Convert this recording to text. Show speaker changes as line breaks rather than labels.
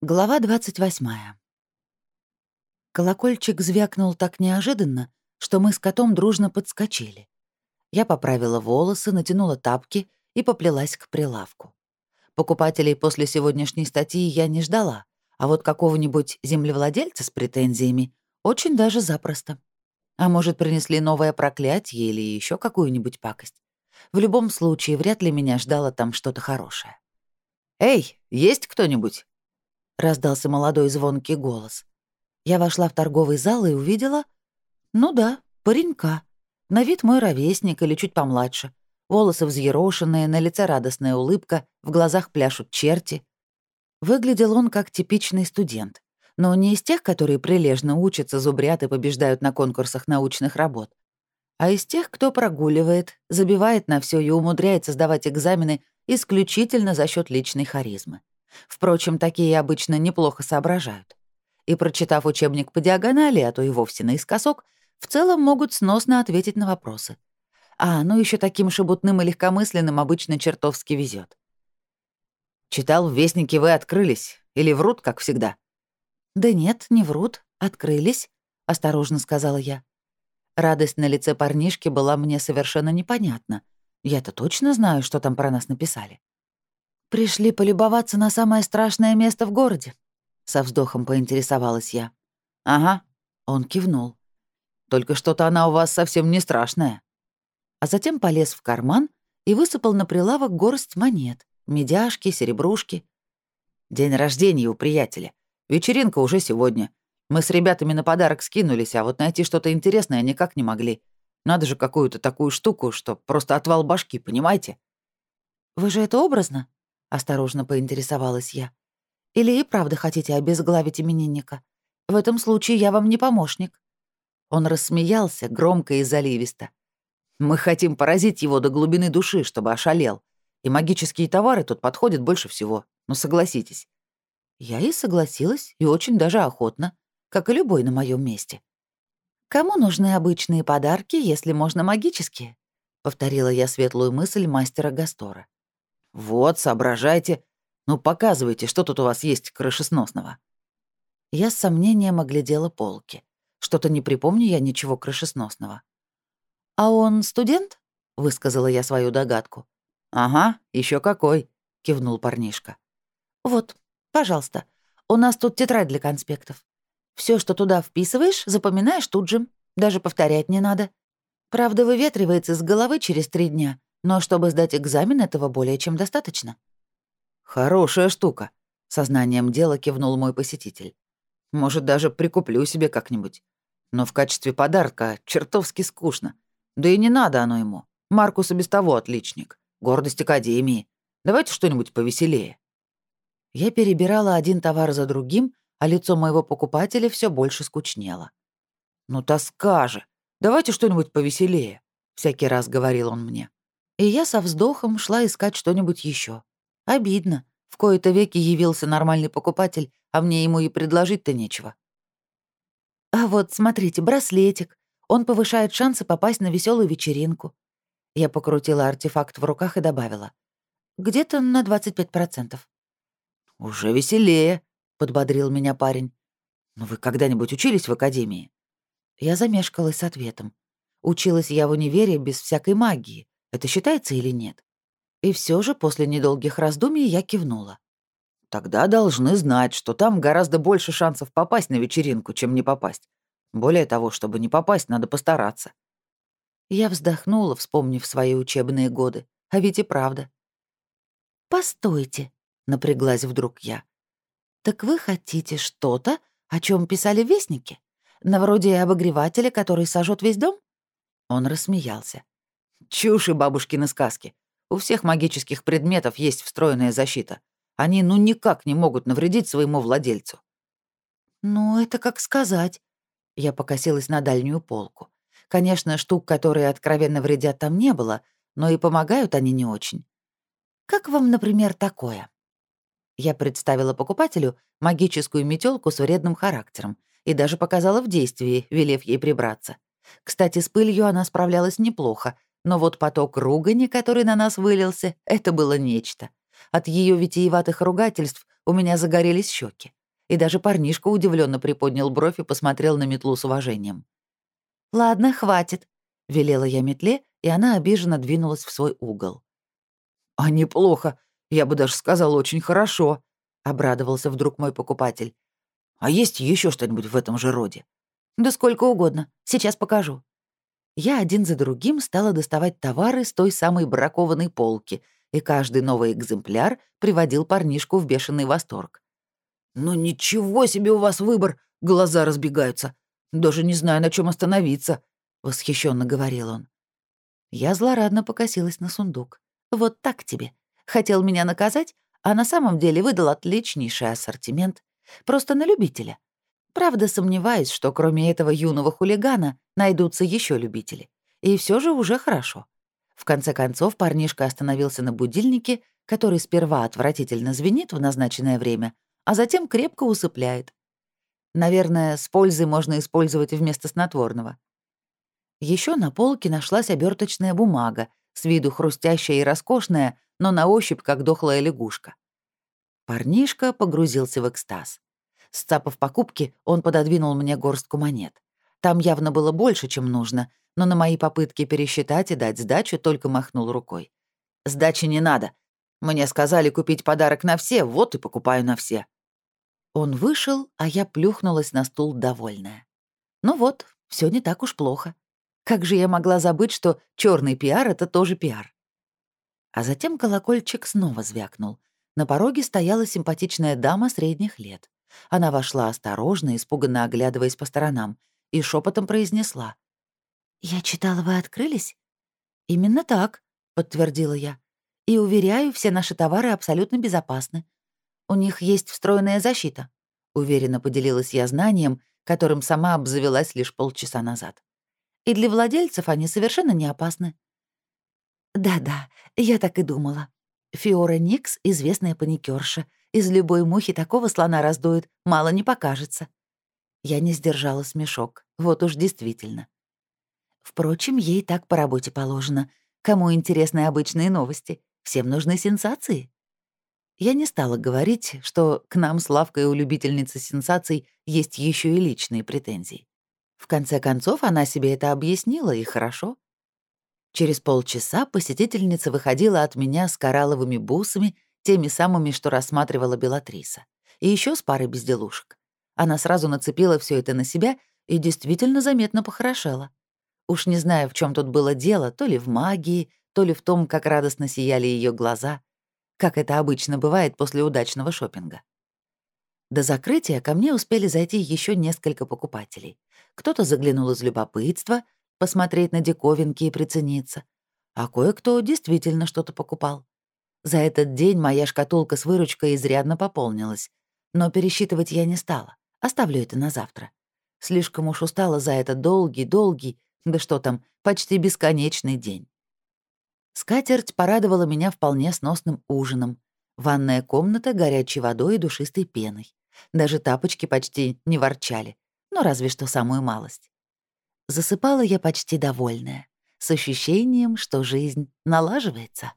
Глава 28. Колокольчик звякнул так неожиданно, что мы с котом дружно подскочили. Я поправила волосы, натянула тапки и поплелась к прилавку. Покупателей после сегодняшней статьи я не ждала, а вот какого-нибудь землевладельца с претензиями очень даже запросто. А может, принесли новое проклятие или еще какую-нибудь пакость. В любом случае, вряд ли меня ждало там что-то хорошее. «Эй, есть кто-нибудь?» — раздался молодой звонкий голос. Я вошла в торговый зал и увидела... Ну да, паренька. На вид мой ровесник или чуть помладше. Волосы взъерошенные, на лице радостная улыбка, в глазах пляшут черти. Выглядел он как типичный студент. Но не из тех, которые прилежно учатся, зубрят и побеждают на конкурсах научных работ, а из тех, кто прогуливает, забивает на все и умудряется сдавать экзамены исключительно за счет личной харизмы. Впрочем, такие обычно неплохо соображают. И, прочитав учебник по диагонали, а то и вовсе наискосок, в целом могут сносно ответить на вопросы. А, ну еще таким шебутным и легкомысленным обычно чертовски везет. «Читал, в Вестнике вы открылись. Или врут, как всегда?» «Да нет, не врут. Открылись», — осторожно сказала я. Радость на лице парнишки была мне совершенно непонятна. Я-то точно знаю, что там про нас написали. «Пришли полюбоваться на самое страшное место в городе?» Со вздохом поинтересовалась я. «Ага», — он кивнул. «Только что-то она у вас совсем не страшная». А затем полез в карман и высыпал на прилавок горсть монет, медяшки, серебрушки. «День рождения у приятеля. Вечеринка уже сегодня. Мы с ребятами на подарок скинулись, а вот найти что-то интересное никак не могли. Надо же какую-то такую штуку, что просто отвал башки, понимаете?» «Вы же это образно?» — осторожно поинтересовалась я. «Или и правда хотите обезглавить именинника? В этом случае я вам не помощник». Он рассмеялся громко и заливисто. «Мы хотим поразить его до глубины души, чтобы ошалел. И магические товары тут подходят больше всего. Ну, согласитесь». Я и согласилась, и очень даже охотно, как и любой на моем месте. «Кому нужны обычные подарки, если можно магические?» — повторила я светлую мысль мастера Гастора. «Вот, соображайте. Ну, показывайте, что тут у вас есть крышесносного». Я с сомнением оглядела полки. Что-то не припомню я ничего крышесносного. «А он студент?» — высказала я свою догадку. «Ага, еще какой», — кивнул парнишка. «Вот, пожалуйста, у нас тут тетрадь для конспектов. Все, что туда вписываешь, запоминаешь тут же. Даже повторять не надо. Правда, выветривается с головы через три дня, но чтобы сдать экзамен, этого более чем достаточно». «Хорошая штука», — сознанием дела кивнул мой посетитель. «Может, даже прикуплю себе как-нибудь. Но в качестве подарка чертовски скучно. Да и не надо оно ему. Маркус и без того отличник. Гордость Академии. Давайте что-нибудь повеселее». Я перебирала один товар за другим, а лицо моего покупателя все больше скучнело. «Ну, тоска же! Давайте что-нибудь повеселее», — всякий раз говорил он мне. И я со вздохом шла искать что-нибудь еще. Обидно. В кои-то веки явился нормальный покупатель, а мне ему и предложить-то нечего. А вот, смотрите, браслетик. Он повышает шансы попасть на веселую вечеринку. Я покрутила артефакт в руках и добавила. Где-то на 25%. «Уже веселее», — подбодрил меня парень. «Но вы когда-нибудь учились в академии?» Я замешкалась с ответом. Училась я в универе без всякой магии. Это считается или нет? И все же после недолгих раздумий я кивнула. Тогда должны знать, что там гораздо больше шансов попасть на вечеринку, чем не попасть. Более того, чтобы не попасть, надо постараться. Я вздохнула, вспомнив свои учебные годы. А ведь и правда. «Постойте», — напряглась вдруг я. «Так вы хотите что-то, о чем писали вестники? На вроде обогревателя, который сожжет весь дом?» Он рассмеялся. Чушь и бабушкины сказки. У всех магических предметов есть встроенная защита. Они ну никак не могут навредить своему владельцу. «Ну, это как сказать». Я покосилась на дальнюю полку. Конечно, штук, которые откровенно вредят, там не было, но и помогают они не очень. «Как вам, например, такое?» Я представила покупателю магическую метелку с вредным характером и даже показала в действии, велев ей прибраться. Кстати, с пылью она справлялась неплохо, но вот поток ругани, который на нас вылился, это было нечто. От ее витиеватых ругательств у меня загорелись щеки. И даже парнишка удивленно приподнял бровь и посмотрел на метлу с уважением. «Ладно, хватит», — велела я метле, и она обиженно двинулась в свой угол. «А неплохо. Я бы даже сказал, очень хорошо», — обрадовался вдруг мой покупатель. «А есть еще что-нибудь в этом же роде?» «Да сколько угодно. Сейчас покажу». Я один за другим стала доставать товары с той самой бракованной полки, и каждый новый экземпляр приводил парнишку в бешеный восторг. «Ну ничего себе у вас выбор! Глаза разбегаются. Даже не знаю, на чем остановиться», — восхищенно говорил он. Я злорадно покосилась на сундук. «Вот так тебе. Хотел меня наказать, а на самом деле выдал отличнейший ассортимент. Просто на любителя. Правда, сомневаюсь, что кроме этого юного хулигана найдутся еще любители. И все же уже хорошо. В конце концов, парнишка остановился на будильнике, который сперва отвратительно звенит в назначенное время, а затем крепко усыпляет. Наверное, с пользой можно использовать вместо снотворного. Еще на полке нашлась оберточная бумага, с виду хрустящая и роскошная, но на ощупь как дохлая лягушка. Парнишка погрузился в экстаз. Сцапав покупки, он пододвинул мне горстку монет. Там явно было больше, чем нужно, но на мои попытки пересчитать и дать сдачу только махнул рукой. «Сдачи не надо. Мне сказали купить подарок на все, вот и покупаю на все». Он вышел, а я плюхнулась на стул довольная. Ну вот, все не так уж плохо. Как же я могла забыть, что черный пиар — это тоже пиар? А затем колокольчик снова звякнул. На пороге стояла симпатичная дама средних лет. Она вошла осторожно, испуганно оглядываясь по сторонам, и шепотом произнесла. «Я читала, вы открылись?» «Именно так», — подтвердила я. «И, уверяю, все наши товары абсолютно безопасны. У них есть встроенная защита», — уверенно поделилась я знанием, которым сама обзавелась лишь полчаса назад и для владельцев они совершенно не опасны. Да-да, я так и думала. Фиора Никс — известная паникерша. Из любой мухи такого слона раздует, мало не покажется. Я не сдержала смешок. Вот уж действительно. Впрочем, ей так по работе положено. Кому интересны обычные новости? Всем нужны сенсации. Я не стала говорить, что к нам с Лавкой у любительницы сенсаций есть еще и личные претензии. В конце концов, она себе это объяснила, и хорошо. Через полчаса посетительница выходила от меня с коралловыми бусами, теми самыми, что рассматривала Белатриса, и еще с парой безделушек. Она сразу нацепила все это на себя и действительно заметно похорошела. Уж не знаю, в чем тут было дело, то ли в магии, то ли в том, как радостно сияли ее глаза, как это обычно бывает после удачного шопинга. До закрытия ко мне успели зайти еще несколько покупателей. Кто-то заглянул из любопытства, посмотреть на диковинки и прицениться, а кое-кто действительно что-то покупал. За этот день моя шкатулка с выручкой изрядно пополнилась, но пересчитывать я не стала, оставлю это на завтра. Слишком уж устала за этот долгий-долгий, да что там, почти бесконечный день. Скатерть порадовала меня вполне сносным ужином. Ванная комната горячей водой и душистой пеной. Даже тапочки почти не ворчали, ну разве что самую малость. Засыпала я почти довольная, с ощущением, что жизнь налаживается.